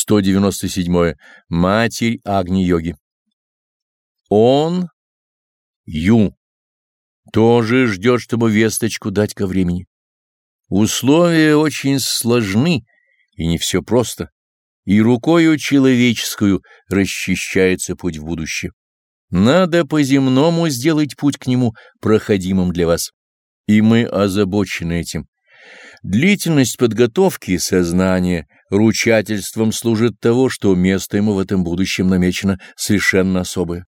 197. Матерь Агни-йоги. Он, Ю, тоже ждет, чтобы весточку дать ко времени. Условия очень сложны, и не все просто, и рукою человеческую расчищается путь в будущее. Надо по-земному сделать путь к нему проходимым для вас, и мы озабочены этим. Длительность подготовки сознания ручательством служит того, что место ему в этом будущем намечено совершенно особое.